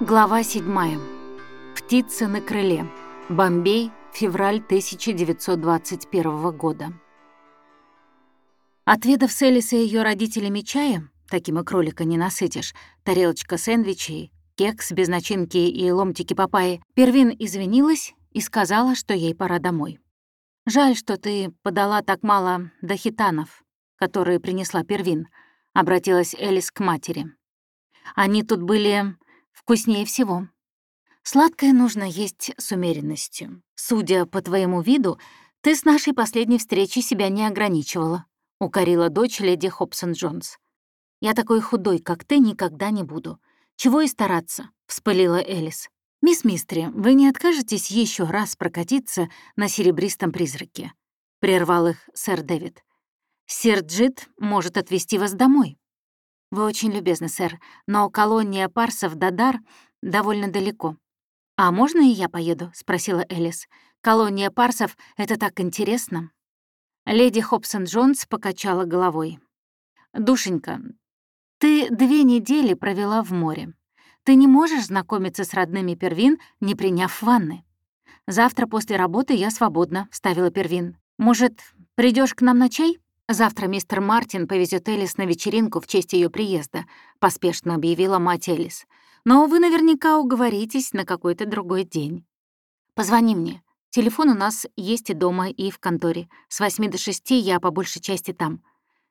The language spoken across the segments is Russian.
Глава 7. Птица на крыле. Бомбей, февраль 1921 года. Отведав с и ее родителями чая, таким и кролика не насытишь, тарелочка сэндвичей, кекс без начинки и ломтики папайи, Первин извинилась и сказала, что ей пора домой. «Жаль, что ты подала так мало дохитанов, которые принесла Первин», — обратилась Элис к матери. «Они тут были Вкуснее всего. Сладкое нужно есть с умеренностью. Судя по твоему виду, ты с нашей последней встречи себя не ограничивала», — укорила дочь леди Хобсон Джонс. «Я такой худой, как ты, никогда не буду. Чего и стараться», — вспылила Элис. «Мисс Мистри, вы не откажетесь еще раз прокатиться на серебристом призраке?» — прервал их сэр Дэвид. «Сэр Джит может отвезти вас домой». «Вы очень любезны, сэр, но колония парсов Дадар довольно далеко». «А можно и я поеду?» — спросила Элис. «Колония парсов — это так интересно». Леди Хобсон Джонс покачала головой. «Душенька, ты две недели провела в море. Ты не можешь знакомиться с родными Первин, не приняв ванны. Завтра после работы я свободна», — вставила Первин. «Может, придешь к нам на чай?» «Завтра мистер Мартин повезет Элис на вечеринку в честь ее приезда», — поспешно объявила мать Элис. «Но вы наверняка уговоритесь на какой-то другой день. Позвони мне. Телефон у нас есть и дома, и в конторе. С восьми до шести я по большей части там».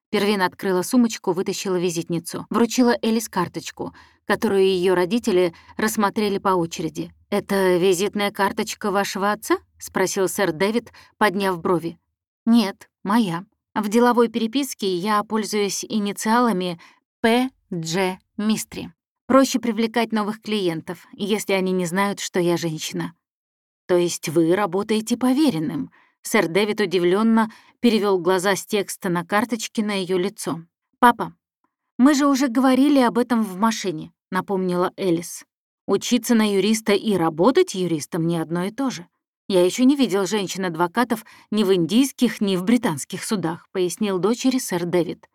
Первин открыла сумочку, вытащила визитницу. Вручила Элис карточку, которую ее родители рассмотрели по очереди. «Это визитная карточка вашего отца?» — спросил сэр Дэвид, подняв брови. «Нет, моя», в деловой переписке я пользуюсь инициалами П.Дж. Мистри. Проще привлекать новых клиентов, если они не знают, что я женщина. То есть вы работаете поверенным? Сэр Дэвид удивленно перевел глаза с текста на карточке на ее лицо. «Папа, мы же уже говорили об этом в машине», — напомнила Элис. «Учиться на юриста и работать юристом не одно и то же. «Я еще не видел женщин-адвокатов ни в индийских, ни в британских судах», — пояснил дочери сэр Дэвид.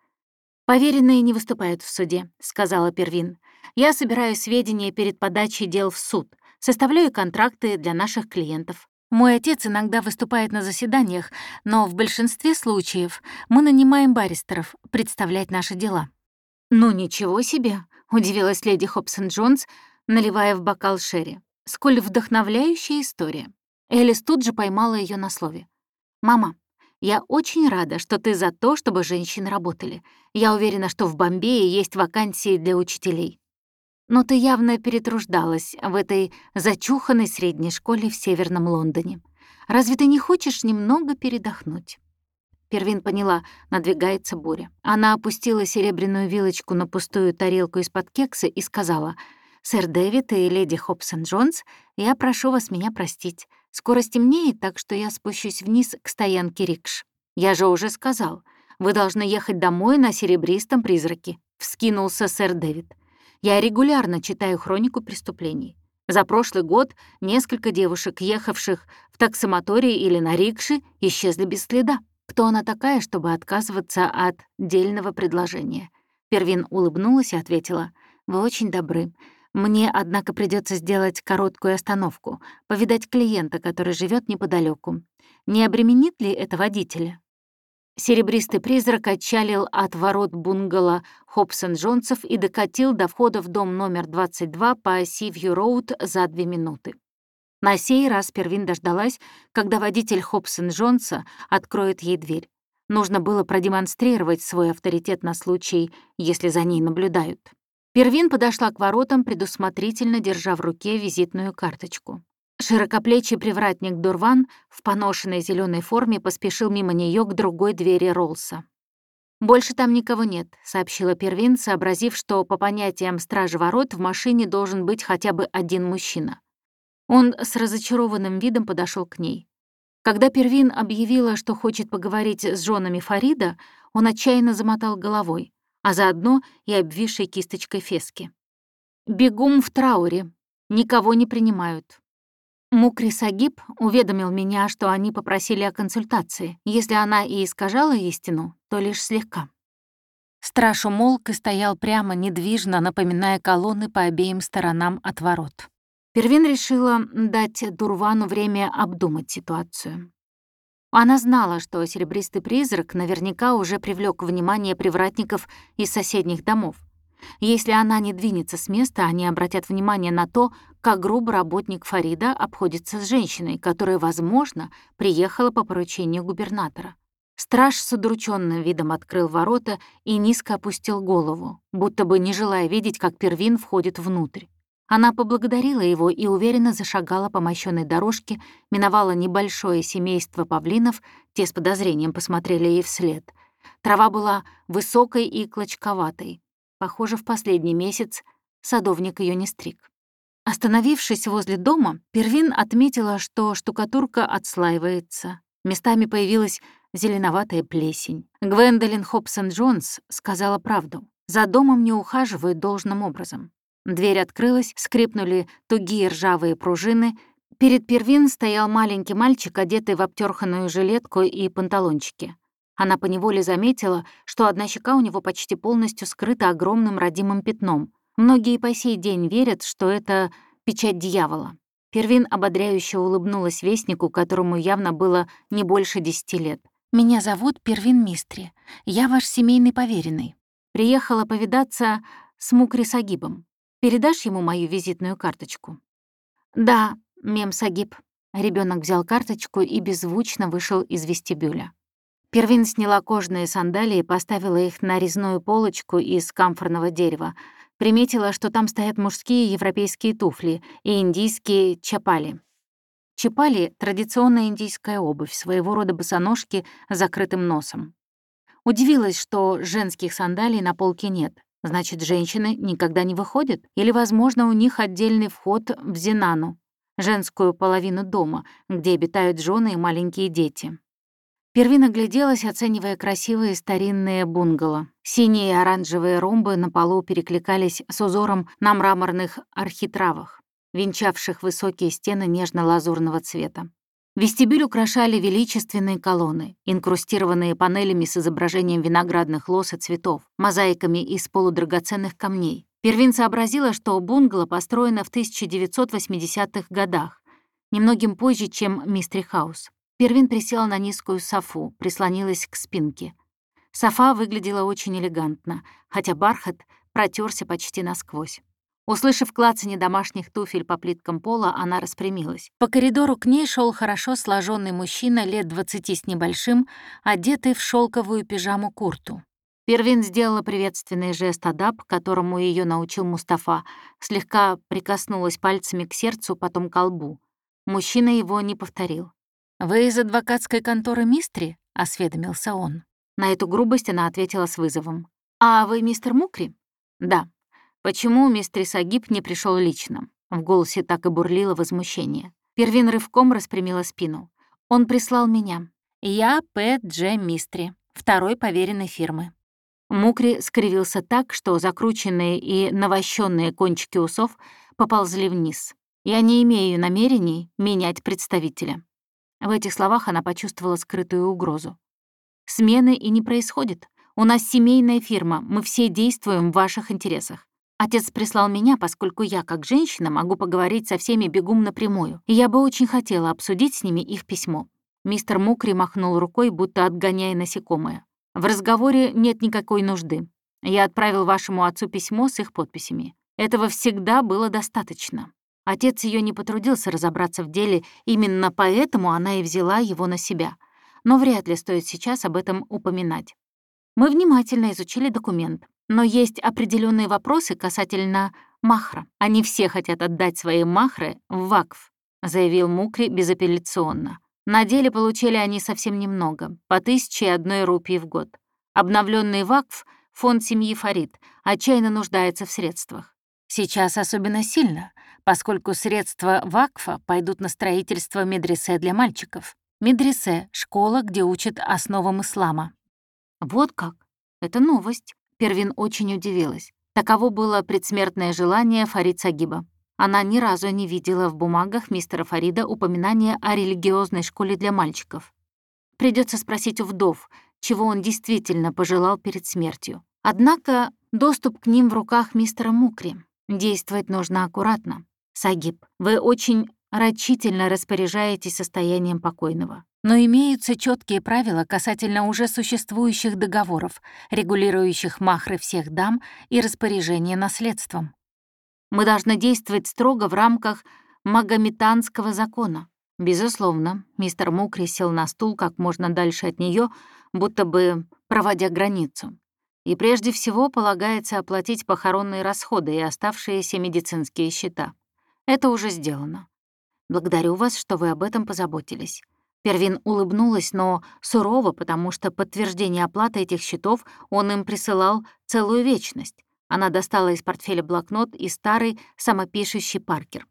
«Поверенные не выступают в суде», — сказала Первин. «Я собираю сведения перед подачей дел в суд, составляю контракты для наших клиентов. Мой отец иногда выступает на заседаниях, но в большинстве случаев мы нанимаем баристеров представлять наши дела». «Ну ничего себе», — удивилась леди Хобсон Джонс, наливая в бокал Шерри. «Сколь вдохновляющая история. Элис тут же поймала ее на слове. «Мама, я очень рада, что ты за то, чтобы женщины работали. Я уверена, что в Бомбее есть вакансии для учителей. Но ты явно перетруждалась в этой зачуханной средней школе в Северном Лондоне. Разве ты не хочешь немного передохнуть?» Первин поняла, надвигается буря. Она опустила серебряную вилочку на пустую тарелку из-под кекса и сказала, «Сэр Дэвид и леди Хобсон Джонс, я прошу вас меня простить. Скоро стемнеет, так что я спущусь вниз к стоянке рикш. Я же уже сказал, вы должны ехать домой на серебристом призраке», — вскинулся сэр Дэвид. «Я регулярно читаю хронику преступлений. За прошлый год несколько девушек, ехавших в таксомоторе или на рикше, исчезли без следа. Кто она такая, чтобы отказываться от дельного предложения?» Первин улыбнулась и ответила, «Вы очень добры. Мне, однако, придется сделать короткую остановку, повидать клиента, который живет неподалеку. Не обременит ли это водителя? Серебристый призрак отчалил от ворот бунгало Хобсон-Джонсов и докатил до входа в дом номер 22 по Сивью-Роуд за две минуты. На сей раз Первин дождалась, когда водитель Хобсон-Джонса откроет ей дверь. Нужно было продемонстрировать свой авторитет на случай, если за ней наблюдают. Первин подошла к воротам, предусмотрительно держа в руке визитную карточку. Широкоплечий привратник Дурван в поношенной зеленой форме поспешил мимо нее к другой двери Ролса. «Больше там никого нет», — сообщила Первин, сообразив, что по понятиям стражи ворот в машине должен быть хотя бы один мужчина. Он с разочарованным видом подошел к ней. Когда Первин объявила, что хочет поговорить с женами Фарида, он отчаянно замотал головой а заодно и обвисшей кисточкой фески. «Бегум в трауре. Никого не принимают». Мукри Сагиб уведомил меня, что они попросили о консультации. Если она и искажала истину, то лишь слегка. Страж умолк и стоял прямо, недвижно, напоминая колонны по обеим сторонам от ворот. Первин решила дать Дурвану время обдумать ситуацию. Она знала, что серебристый призрак наверняка уже привлек внимание привратников из соседних домов. Если она не двинется с места, они обратят внимание на то, как грубо работник Фарида обходится с женщиной, которая, возможно, приехала по поручению губернатора. Страж с удрученным видом открыл ворота и низко опустил голову, будто бы не желая видеть, как Первин входит внутрь. Она поблагодарила его и уверенно зашагала по мощенной дорожке, миновала небольшое семейство павлинов, те с подозрением посмотрели ей вслед. Трава была высокой и клочковатой. Похоже, в последний месяц садовник ее не стриг. Остановившись возле дома, Первин отметила, что штукатурка отслаивается. Местами появилась зеленоватая плесень. Гвендолин Хобсон-Джонс сказала правду. За домом не ухаживают должным образом. Дверь открылась, скрипнули тугие ржавые пружины. Перед Первин стоял маленький мальчик, одетый в обтёрханную жилетку и панталончики. Она поневоле заметила, что одна щека у него почти полностью скрыта огромным родимым пятном. Многие по сей день верят, что это печать дьявола. Первин ободряюще улыбнулась вестнику, которому явно было не больше десяти лет. «Меня зовут Первин Мистри. Я ваш семейный поверенный. Приехала повидаться с Мукри Сагибом. Передашь ему мою визитную карточку?» «Да, мем Сагиб». Ребенок взял карточку и беззвучно вышел из вестибюля. Первин сняла кожные сандалии поставила их на резную полочку из камфорного дерева. Приметила, что там стоят мужские европейские туфли и индийские чапали. Чапали — традиционная индийская обувь, своего рода босоножки с закрытым носом. Удивилась, что женских сандалий на полке нет. Значит, женщины никогда не выходят? Или, возможно, у них отдельный вход в Зинану, женскую половину дома, где обитают жены и маленькие дети. Первина гляделась, оценивая красивые старинные бунгало. Синие и оранжевые ромбы на полу перекликались с узором на мраморных архитравах венчавших высокие стены нежно-лазурного цвета. Вестибюль украшали величественные колонны, инкрустированные панелями с изображением виноградных лос и цветов, мозаиками из полудрагоценных камней. Первин сообразила, что бунгало построено в 1980-х годах, немногим позже, чем Мистри Хаус. Первин присела на низкую софу, прислонилась к спинке. Софа выглядела очень элегантно, хотя бархат протерся почти насквозь. Услышав клацанье домашних туфель по плиткам пола, она распрямилась. По коридору к ней шел хорошо сложенный мужчина лет двадцати с небольшим, одетый в шелковую пижаму-курту. Первин сделала приветственный жест Адаб, которому ее научил Мустафа, слегка прикоснулась пальцами к сердцу, потом к лбу. Мужчина его не повторил. «Вы из адвокатской конторы Мистри?» — осведомился он. На эту грубость она ответила с вызовом. «А вы мистер Мукри?» «Да», Почему мистер Сагиб не пришел лично? В голосе так и бурлило возмущение. Первин рывком распрямила спину. Он прислал меня. Я П. Дж. Мистри, второй поверенной фирмы. Мукри скривился так, что закрученные и навощенные кончики усов поползли вниз. Я не имею намерений менять представителя. В этих словах она почувствовала скрытую угрозу. Смены и не происходит. У нас семейная фирма, мы все действуем в ваших интересах. Отец прислал меня, поскольку я, как женщина, могу поговорить со всеми бегум напрямую, и я бы очень хотела обсудить с ними их письмо. Мистер Мукри махнул рукой, будто отгоняя насекомое. В разговоре нет никакой нужды. Я отправил вашему отцу письмо с их подписями. Этого всегда было достаточно. Отец ее не потрудился разобраться в деле, именно поэтому она и взяла его на себя. Но вряд ли стоит сейчас об этом упоминать. Мы внимательно изучили документ. Но есть определенные вопросы касательно махра. Они все хотят отдать свои махры в вакф, заявил Мукри безапелляционно. На деле получили они совсем немного, по тысяче одной рупии в год. Обновленный вакф, фонд семьи Фарид, отчаянно нуждается в средствах. Сейчас особенно сильно, поскольку средства вакфа пойдут на строительство медресе для мальчиков. Медресе — школа, где учат основам ислама. Вот как? Это новость. Первин очень удивилась. Таково было предсмертное желание Фарид Сагиба. Она ни разу не видела в бумагах мистера Фарида упоминания о религиозной школе для мальчиков. Придется спросить у вдов, чего он действительно пожелал перед смертью. Однако доступ к ним в руках мистера Мукри. Действовать нужно аккуратно. Сагиб, вы очень рачительно распоряжаетесь состоянием покойного. Но имеются четкие правила касательно уже существующих договоров, регулирующих махры всех дам и распоряжение наследством. Мы должны действовать строго в рамках магометанского закона. Безусловно, мистер Мукри сел на стул как можно дальше от нее, будто бы проводя границу. И прежде всего полагается оплатить похоронные расходы и оставшиеся медицинские счета. Это уже сделано. Благодарю вас, что вы об этом позаботились. Первин улыбнулась, но сурово, потому что подтверждение оплаты этих счетов он им присылал целую вечность. Она достала из портфеля блокнот и старый самопишущий Паркер.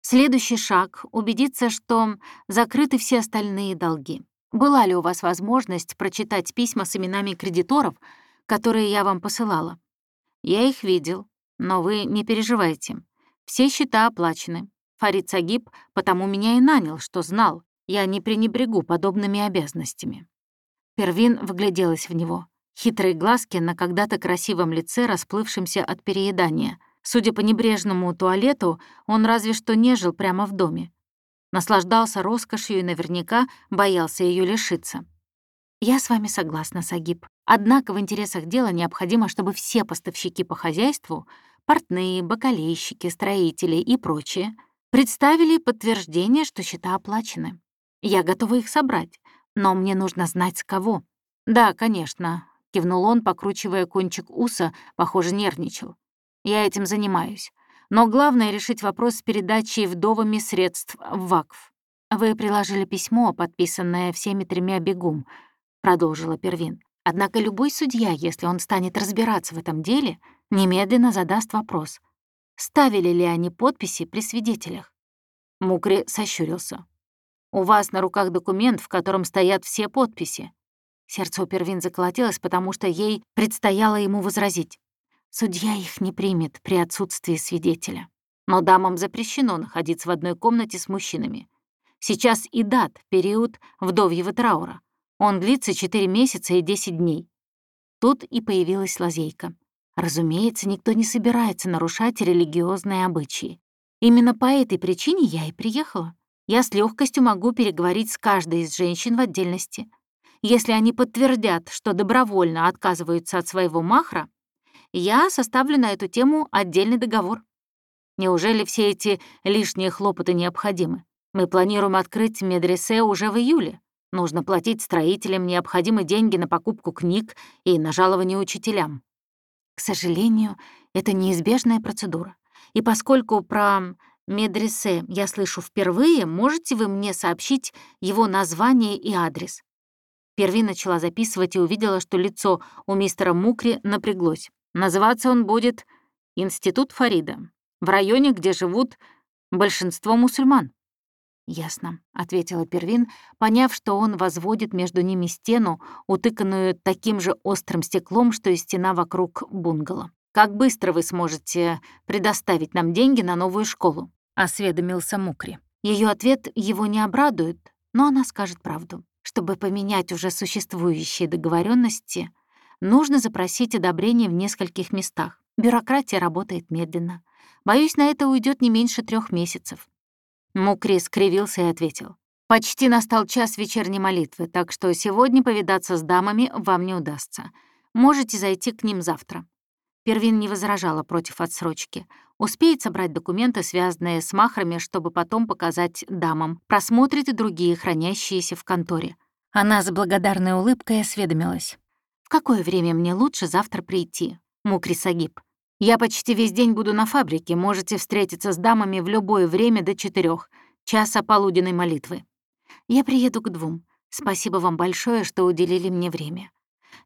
Следующий шаг — убедиться, что закрыты все остальные долги. Была ли у вас возможность прочитать письма с именами кредиторов, которые я вам посылала? Я их видел, но вы не переживайте. Все счета оплачены. Фарид Сагиб потому меня и нанял, что знал, я не пренебрегу подобными обязанностями. Первин вгляделась в него. Хитрые глазки на когда-то красивом лице, расплывшемся от переедания. Судя по небрежному туалету, он разве что не жил прямо в доме. Наслаждался роскошью и наверняка боялся ее лишиться. «Я с вами согласна, Сагиб. Однако в интересах дела необходимо, чтобы все поставщики по хозяйству, портные, бакалейщики, строители и прочие, представили подтверждение, что счета оплачены. Я готова их собрать, но мне нужно знать, с кого. Да, конечно, кивнул он, покручивая кончик уса, похоже, нервничал. Я этим занимаюсь. Но главное — решить вопрос с передачей вдовами средств в ВАКФ. «Вы приложили письмо, подписанное всеми тремя бегум», — продолжила Первин. «Однако любой судья, если он станет разбираться в этом деле, немедленно задаст вопрос, ставили ли они подписи при свидетелях». Мукри сощурился. «У вас на руках документ, в котором стоят все подписи. Сердце у Первин заколотилось, потому что ей предстояло ему возразить. Судья их не примет при отсутствии свидетеля. Но дамам запрещено находиться в одной комнате с мужчинами. Сейчас и дат, период вдовьего траура. Он длится 4 месяца и 10 дней. Тут и появилась лазейка. Разумеется, никто не собирается нарушать религиозные обычаи. Именно по этой причине я и приехала. Я с легкостью могу переговорить с каждой из женщин в отдельности — если они подтвердят, что добровольно отказываются от своего махра, я составлю на эту тему отдельный договор. Неужели все эти лишние хлопоты необходимы? Мы планируем открыть медресе уже в июле. Нужно платить строителям необходимые деньги на покупку книг и на жалование учителям. К сожалению, это неизбежная процедура. И поскольку про медресе я слышу впервые, можете вы мне сообщить его название и адрес? Перви начала записывать и увидела, что лицо у мистера Мукри напряглось. Называться он будет «Институт Фарида», в районе, где живут большинство мусульман. «Ясно», — ответила Первин, поняв, что он возводит между ними стену, утыканную таким же острым стеклом, что и стена вокруг бунгало. «Как быстро вы сможете предоставить нам деньги на новую школу?» — осведомился Мукри. Ее ответ его не обрадует, но она скажет правду. Чтобы поменять уже существующие договоренности, нужно запросить одобрение в нескольких местах. Бюрократия работает медленно. Боюсь, на это уйдет не меньше трех месяцев. Мукри скривился и ответил. «Почти настал час вечерней молитвы, так что сегодня повидаться с дамами вам не удастся. Можете зайти к ним завтра». Первин не возражала против отсрочки. Успеет собрать документы, связанные с махрами, чтобы потом показать дамам. Просмотрит и другие, хранящиеся в конторе. Она с благодарной улыбкой осведомилась. «В какое время мне лучше завтра прийти?» Мукри Сагиб. «Я почти весь день буду на фабрике. Можете встретиться с дамами в любое время до четырех, часа полуденной молитвы. Я приеду к двум. Спасибо вам большое, что уделили мне время.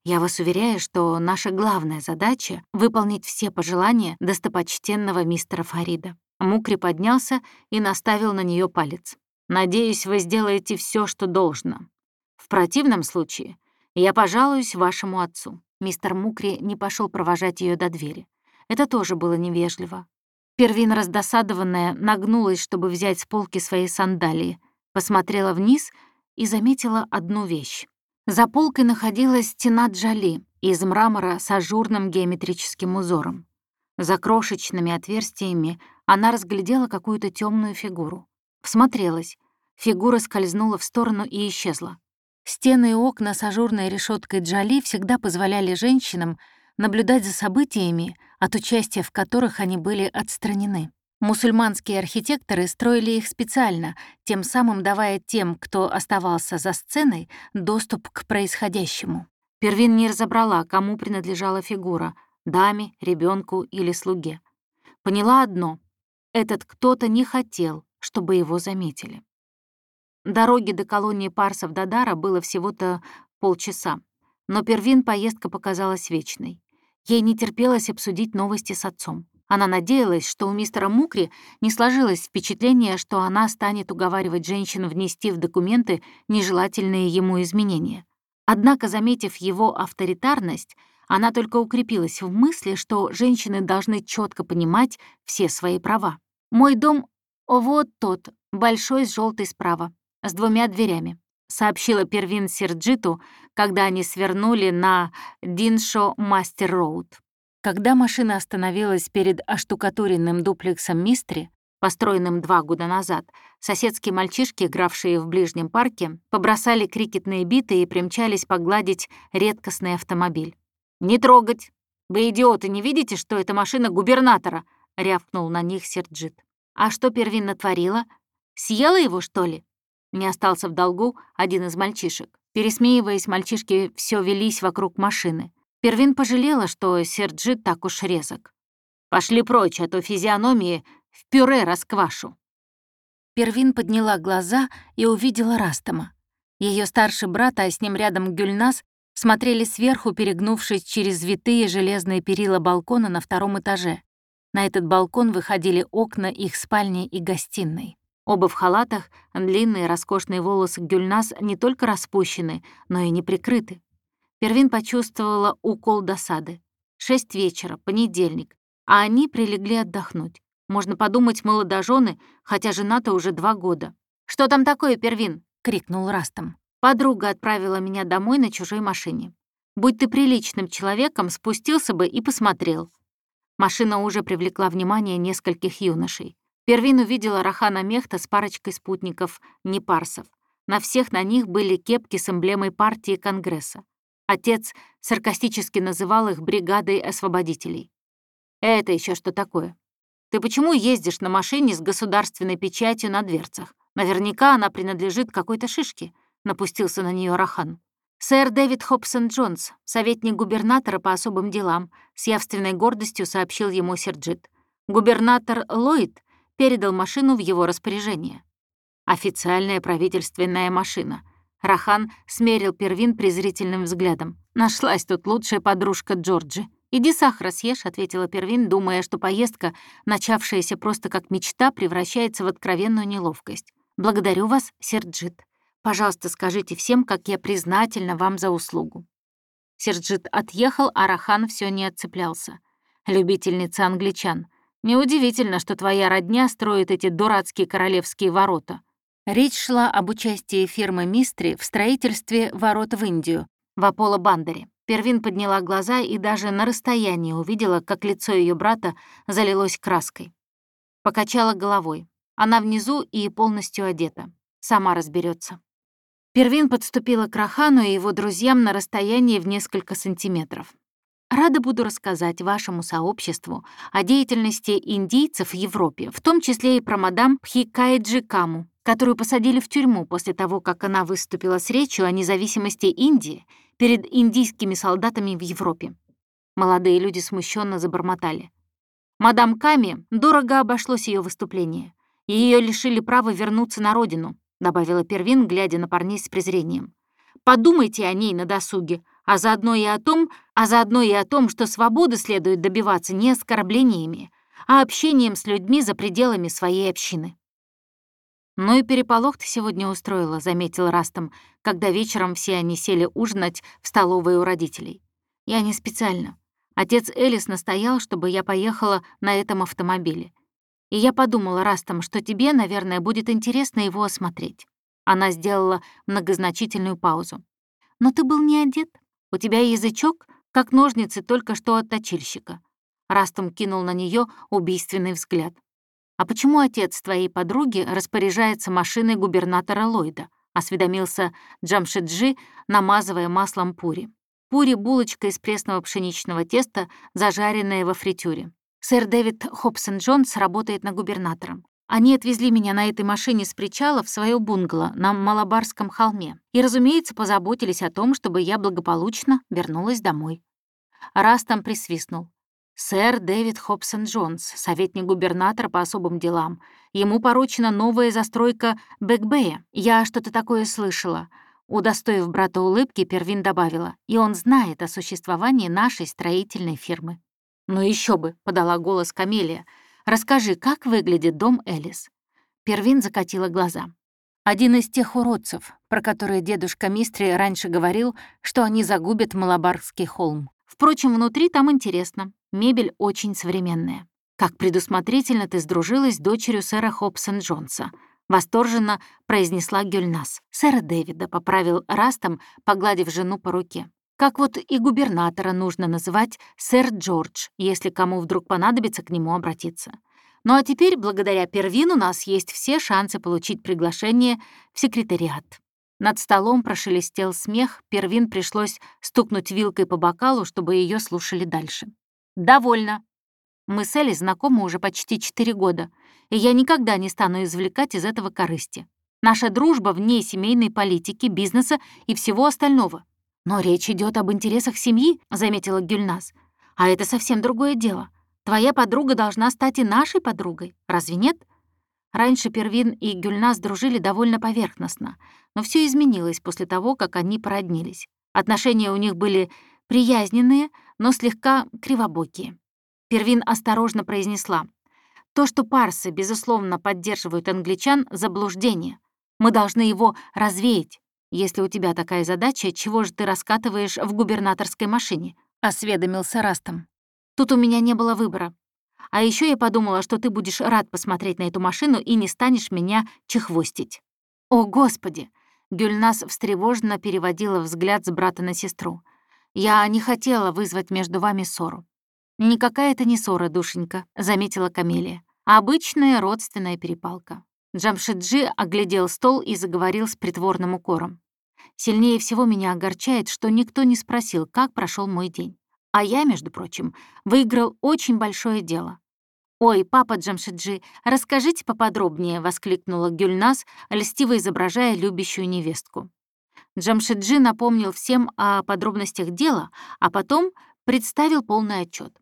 Я вас уверяю, что наша главная задача — выполнить все пожелания достопочтенного мистера Фарида». Мукри поднялся и наставил на нее палец. «Надеюсь, вы сделаете все, что должно. В противном случае я пожалуюсь вашему отцу». Мистер Мукри не пошел провожать ее до двери. Это тоже было невежливо. Первин, раздосадованная, нагнулась, чтобы взять с полки свои сандалии, посмотрела вниз и заметила одну вещь. За полкой находилась стена джали из мрамора с ажурным геометрическим узором. За крошечными отверстиями она разглядела какую-то темную фигуру. Всмотрелась. Фигура скользнула в сторону и исчезла. Стены и окна с ажурной решеткой джали всегда позволяли женщинам наблюдать за событиями, от участия в которых они были отстранены. Мусульманские архитекторы строили их специально, тем самым давая тем, кто оставался за сценой, доступ к происходящему. Первин не разобрала, кому принадлежала фигура — даме, ребенку или слуге. Поняла одно — этот кто-то не хотел, чтобы его заметили. Дороги до колонии парсов Дадара было всего-то полчаса, но Первин поездка показалась вечной. Ей не терпелось обсудить новости с отцом. Она надеялась, что у мистера Мукри не сложилось впечатление, что она станет уговаривать женщин внести в документы нежелательные ему изменения. Однако, заметив его авторитарность, она только укрепилась в мысли, что женщины должны четко понимать все свои права. «Мой дом вот тот, большой с желтой справа, с двумя дверями», сообщила Первин Серджиту, когда они свернули на Диншо Мастер Роуд. Когда машина остановилась перед оштукатуренным дуплексом Мистри, построенным два года назад, соседские мальчишки, игравшие в ближнем парке, побросали крикетные биты и примчались погладить редкостный автомобиль. «Не трогать! Вы, идиоты, не видите, что это машина губернатора?» — рявкнул на них Серджит. «А что Первин натворила? Съела его, что ли?» Не остался в долгу один из мальчишек. Пересмеиваясь, мальчишки все вились вокруг машины. Первин пожалела, что Серджит так уж резок. «Пошли прочь, а то физиономии в пюре расквашу». Первин подняла глаза и увидела Растама. Ее старший брат, а с ним рядом Гюльнас, смотрели сверху, перегнувшись через витые железные перила балкона на втором этаже. На этот балкон выходили окна их спальни и гостиной. Оба в халатах, длинные роскошные волосы Гюльнас не только распущены, но и не прикрыты. Первин почувствовала укол досады. Шесть вечера, понедельник, а они прилегли отдохнуть. Можно подумать, молодожены, хотя жена-то уже два года. «Что там такое, Первин?» — крикнул Растом. «Подруга отправила меня домой на чужой машине. Будь ты приличным человеком, спустился бы и посмотрел». Машина уже привлекла внимание нескольких юношей. Первин увидела Рахана Мехта с парочкой спутников, непарсов. На всех на них были кепки с эмблемой партии Конгресса. Отец саркастически называл их бригадой освободителей. «Это еще что такое? Ты почему ездишь на машине с государственной печатью на дверцах? Наверняка она принадлежит какой-то шишке», — напустился на нее Рахан. Сэр Дэвид Хобсон Джонс, советник губернатора по особым делам, с явственной гордостью сообщил ему Серджит. Губернатор Ллойд передал машину в его распоряжение. Официальная правительственная машина. Рахан смерил Первин презрительным взглядом. «Нашлась тут лучшая подружка Джорджи. Иди сахара съешь», — ответила Первин, думая, что поездка, начавшаяся просто как мечта, превращается в откровенную неловкость. «Благодарю вас, Серджит. Пожалуйста, скажите всем, как я признательна вам за услугу». Серджит отъехал, а Рахан все не отцеплялся. «Любительница англичан. Неудивительно, что твоя родня строит эти дурацкие королевские ворота. Речь шла об участии фирмы «Мистри» в строительстве ворот в Индию, в Аполло-Бандере. Первин подняла глаза и даже на расстоянии увидела, как лицо ее брата залилось краской. Покачала головой. Она внизу и полностью одета. Сама разберется. Первин подступила к Рахану и его друзьям на расстоянии в несколько сантиметров. Рада буду рассказать вашему сообществу о деятельности индийцев в Европе, в том числе и про мадам Пхикайджи Каму, которую посадили в тюрьму после того, как она выступила с речью о независимости Индии перед индийскими солдатами в Европе. Молодые люди смущенно забормотали. Мадам Ками дорого обошлось ее выступление. Ее лишили права вернуться на родину, добавила Первин, глядя на парней с презрением. Подумайте о ней на досуге, а заодно и о том, а заодно и о том, что свободы следует добиваться не оскорблениями, а общением с людьми за пределами своей общины. «Ну и переполох ты сегодня устроила», — заметил Растом, когда вечером все они сели ужинать в столовой у родителей. «Я не специально. Отец Элис настоял, чтобы я поехала на этом автомобиле. И я подумала, Растом, что тебе, наверное, будет интересно его осмотреть». Она сделала многозначительную паузу. Но ты был не одет. У тебя язычок, как ножницы только что от точильщика». Растом кинул на нее убийственный взгляд. «А почему отец твоей подруги распоряжается машиной губернатора Ллойда?» — осведомился Джамшиджи, намазывая маслом пури. Пури — булочка из пресного пшеничного теста, зажаренная во фритюре. Сэр Дэвид Хобсон Джонс работает на губернатором. Они отвезли меня на этой машине с причала в свое бунгало на Малабарском холме и, разумеется, позаботились о том, чтобы я благополучно вернулась домой. Растом присвистнул. Сэр Дэвид Хобсон Джонс, советник губернатора по особым делам. Ему поручена новая застройка Бэкбэя. Я что-то такое слышала. Удостоив брата улыбки, Первин добавила, и он знает о существовании нашей строительной фирмы. «Ну еще бы», — подала голос Камелия. «Расскажи, как выглядит дом Элис?» Первин закатила глаза. Один из тех уродцев, про которые дедушка Мистри раньше говорил, что они загубят Малабарский холм. Впрочем, внутри там интересно. Мебель очень современная. Как предусмотрительно ты сдружилась с дочерью сэра Хобсон Джонса. Восторженно произнесла Гюльнас. Сэра Дэвида поправил Растом, погладив жену по руке. Как вот и губернатора нужно называть сэр Джордж, если кому вдруг понадобится к нему обратиться. Ну а теперь, благодаря Первину, у нас есть все шансы получить приглашение в секретариат. Над столом прошелестел смех, Первин пришлось стукнуть вилкой по бокалу, чтобы ее слушали дальше. «Довольно. Мы с Элли знакомы уже почти четыре года, и я никогда не стану извлекать из этого корысти. Наша дружба вне семейной политики, бизнеса и всего остального. Но речь идет об интересах семьи», — заметила Гюльнас. «А это совсем другое дело. Твоя подруга должна стать и нашей подругой, разве нет?» Раньше Первин и Гюльнас дружили довольно поверхностно, но все изменилось после того, как они породнились. Отношения у них были приязненные, но слегка кривобокие. Первин осторожно произнесла. «То, что парсы, безусловно, поддерживают англичан, — заблуждение. Мы должны его развеять. Если у тебя такая задача, чего же ты раскатываешь в губернаторской машине?» — осведомился Растом. «Тут у меня не было выбора. А еще я подумала, что ты будешь рад посмотреть на эту машину и не станешь меня чехвостить». «О, Господи!» Гюльнас встревоженно переводила взгляд с брата на сестру. «Я не хотела вызвать между вами ссору». «Никакая это не ссора, душенька», — заметила Камелия. «Обычная родственная перепалка». Джамшиджи оглядел стол и заговорил с притворным укором. «Сильнее всего меня огорчает, что никто не спросил, как прошел мой день. А я, между прочим, выиграл очень большое дело. «Ой, папа Джамшиджи, расскажите поподробнее», — воскликнула Гюльнас, льстиво изображая любящую невестку. Джамшиджи напомнил всем о подробностях дела, а потом представил полный отчет.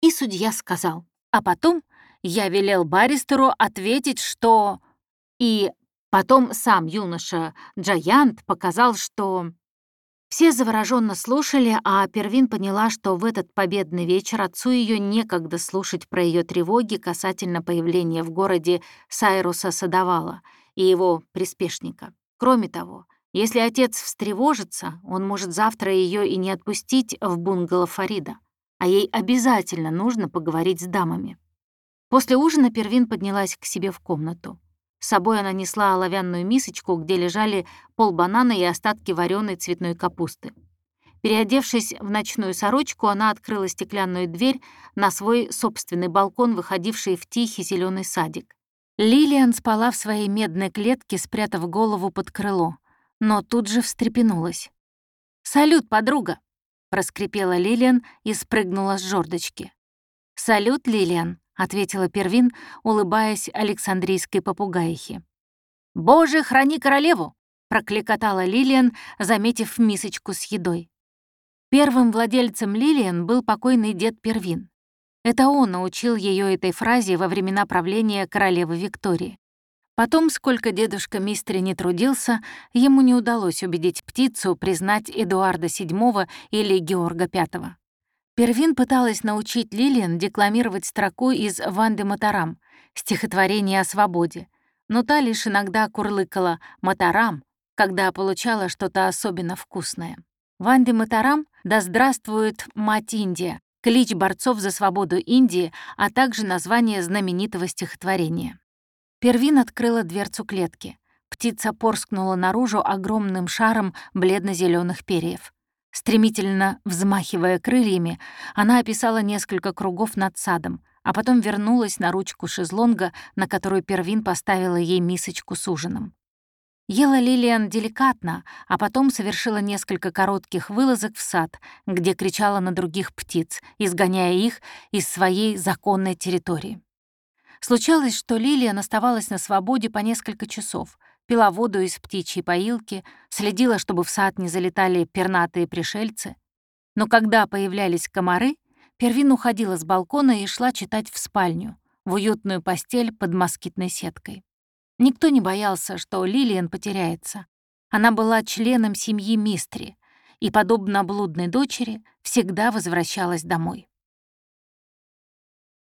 И судья сказал, а потом я велел баристеру ответить, что... И потом сам юноша Джаянт показал, что... Все завороженно слушали, а Первин поняла, что в этот победный вечер отцу ее некогда слушать про ее тревоги касательно появления в городе Сайруса Садовала и его приспешника. Кроме того, если отец встревожится, он может завтра ее и не отпустить в бунгало Фарида, а ей обязательно нужно поговорить с дамами. После ужина Первин поднялась к себе в комнату. С собой она несла оловянную мисочку, где лежали полбанана и остатки вареной цветной капусты. Переодевшись в ночную сорочку, она открыла стеклянную дверь на свой собственный балкон, выходивший в тихий зеленый садик. Лилиан спала в своей медной клетке, спрятав голову под крыло, но тут же встрепенулась. «Салют, подруга!» — проскрипела Лилиан и спрыгнула с жердочки. «Салют, Лилиан!» — ответила Первин, улыбаясь Александрийской попугаихе. «Боже, храни королеву!» — прокликотала Лилиан, заметив мисочку с едой. Первым владельцем Лилиан был покойный дед Первин. Это он научил ее этой фразе во времена правления королевы Виктории. Потом, сколько дедушка Мистери не трудился, ему не удалось убедить птицу признать Эдуарда VII или Георга V. Первин пыталась научить Лилиан декламировать строку из «Ванды Матарам», стихотворение о свободе, но та лишь иногда курлыкала «Матарам», когда получала что-то особенно вкусное. Ванды Матарам «Да здравствует мать Индия», клич борцов за свободу Индии, а также название знаменитого стихотворения. Первин открыла дверцу клетки. птица порскнула наружу огромным шаром бледно зеленых перьев. Стремительно взмахивая крыльями, она описала несколько кругов над садом, а потом вернулась на ручку шезлонга, на которую Первин поставила ей мисочку с ужином. Ела Лилиан деликатно, а потом совершила несколько коротких вылазок в сад, где кричала на других птиц, изгоняя их из своей законной территории. Случалось, что Лилиан оставалась на свободе по несколько часов, пила воду из птичьей поилки, следила, чтобы в сад не залетали пернатые пришельцы. Но когда появлялись комары, Первин уходила с балкона и шла читать в спальню, в уютную постель под москитной сеткой. Никто не боялся, что Лилиан потеряется. Она была членом семьи Мистри и, подобно блудной дочери, всегда возвращалась домой.